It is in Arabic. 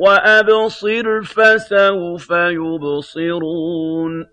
وَأَبْصِرْ فَسَوْفَ يُبْصِرُونَ